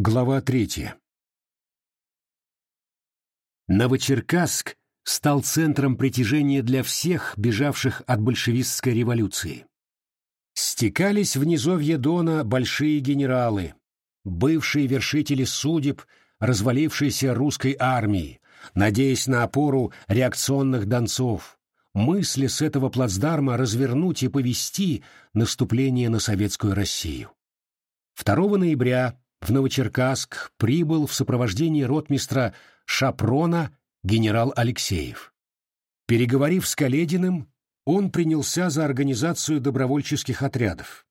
Глава третья. Новочеркасск стал центром притяжения для всех, бежавших от большевистской революции. Стекались в низовье Дона большие генералы, бывшие вершители судеб развалившейся русской армии, надеясь на опору реакционных донцов, мысли с этого плацдарма развернуть и повести наступление на советскую Россию. 2 ноября в Новочеркасск прибыл в сопровождении ротмистра Шапрона генерал Алексеев. Переговорив с Калединым, он принялся за организацию добровольческих отрядов.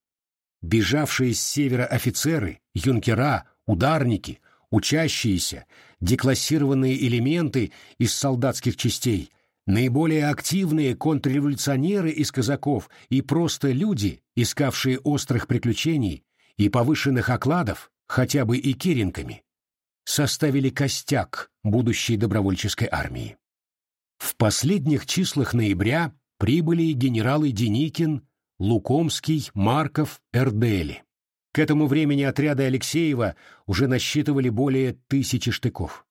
Бежавшие с севера офицеры, юнкера, ударники, учащиеся, деклассированные элементы из солдатских частей, наиболее активные контрреволюционеры из казаков и просто люди, искавшие острых приключений и повышенных окладов, хотя бы и киренками, составили костяк будущей добровольческой армии. В последних числах ноября прибыли генералы Деникин, Лукомский, Марков, Эрдели. К этому времени отряды Алексеева уже насчитывали более тысячи штыков.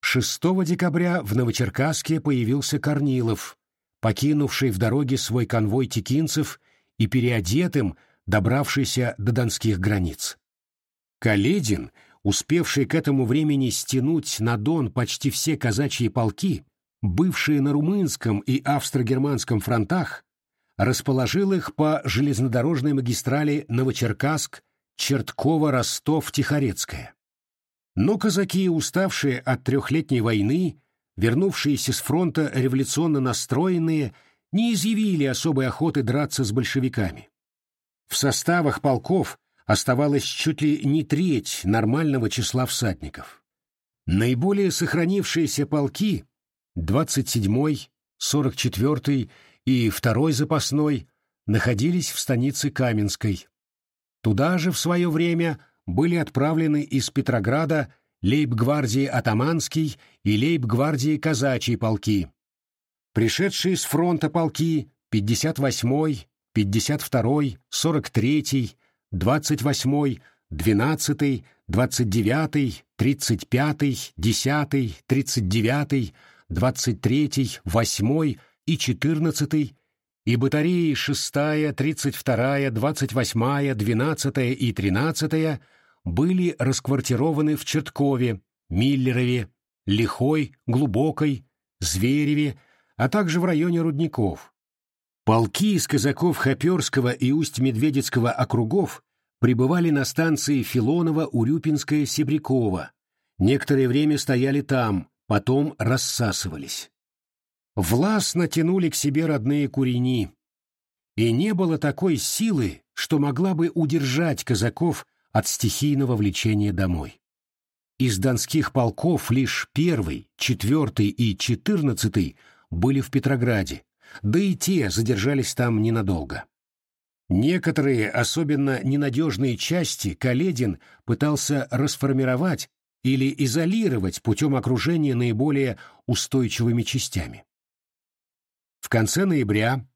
6 декабря в Новочеркасске появился Корнилов, покинувший в дороге свой конвой текинцев и переодетым, добравшийся до донских границ. Каледин, успевший к этому времени стянуть на Дон почти все казачьи полки, бывшие на румынском и австро-германском фронтах, расположил их по железнодорожной магистрали Новочеркасск, Чертково, Ростов, Тихорецкая. Но казаки, уставшие от трехлетней войны, вернувшиеся с фронта революционно настроенные, не изъявили особой охоты драться с большевиками. В составах полков оставалось чуть ли не треть нормального числа всадников. Наиболее сохранившиеся полки 27-й, 44-й и второй запасной находились в станице Каменской. Туда же в свое время были отправлены из Петрограда лейб-гвардии Атаманский и лейб-гвардии Казачьи полки. Пришедшие с фронта полки 58-й, 52-й, 43-й, 28-й, 12-й, 29-й, 35-й, 10-й, 39-й, 23-й, 8-й и 14-й, и батареи 6-я, 32-я, 28-я, 12-я и 13-я были расквартированы в Черткове, Миллерове, Лихой, Глубокой, Звереве, а также в районе Рудников. Полки из казаков Хоперского и Усть-Медведецкого округов прибывали на станции Филонова, Урюпинская, Себрякова. Некоторое время стояли там, потом рассасывались. Властно тянули к себе родные курени. И не было такой силы, что могла бы удержать казаков от стихийного влечения домой. Из донских полков лишь первый, четвертый и четырнадцатый были в Петрограде, да и те задержались там ненадолго. Некоторые, особенно ненадежные части, Каледин пытался расформировать или изолировать путем окружения наиболее устойчивыми частями. В конце ноября,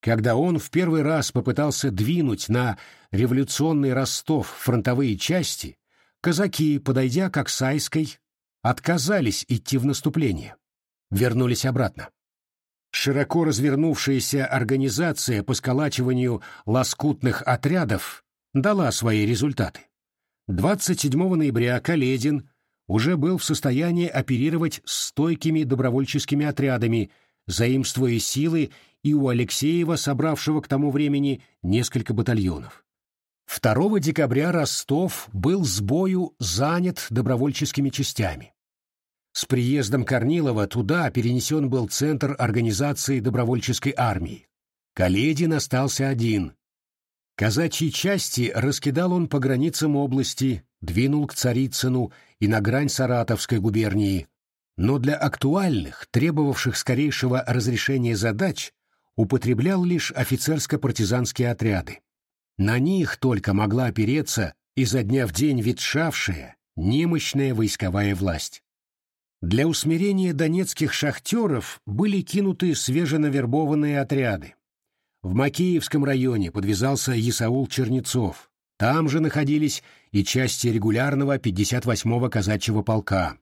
когда он в первый раз попытался двинуть на революционный Ростов фронтовые части, казаки, подойдя к Оксайской, отказались идти в наступление, вернулись обратно. Широко развернувшаяся организация по сколачиванию лоскутных отрядов дала свои результаты. 27 ноября Каледин уже был в состоянии оперировать стойкими добровольческими отрядами, заимствуя силы и у Алексеева, собравшего к тому времени несколько батальонов. 2 декабря Ростов был с бою занят добровольческими частями. С приездом Корнилова туда перенесен был центр организации добровольческой армии. Каледин остался один. Казачьи части раскидал он по границам области, двинул к Царицыну и на грань Саратовской губернии. Но для актуальных, требовавших скорейшего разрешения задач, употреблял лишь офицерско-партизанские отряды. На них только могла опереться изо дня в день ветшавшая, немощная войсковая власть. Для усмирения донецких шахтеров были кинуты свеженавербованные отряды. В Макеевском районе подвязался Исаул Чернецов, Там же находились и части регулярного 58-го казачьего полка.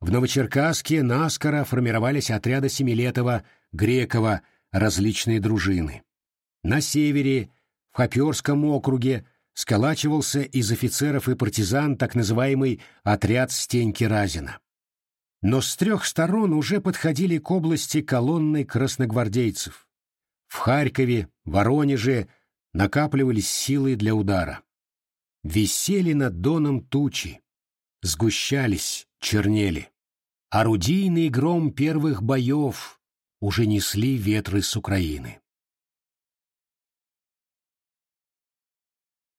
В Новочеркасске наскоро формировались отряды Семилетова, Грекова, различные дружины. На севере, в Хоперском округе, сколачивался из офицеров и партизан так называемый отряд Стеньки Разина. Но с трех сторон уже подходили к области колонны красногвардейцев. В Харькове, Воронеже накапливались силы для удара. Висели над доном тучи, сгущались, чернели. Орудийный гром первых боев уже несли ветры с Украины.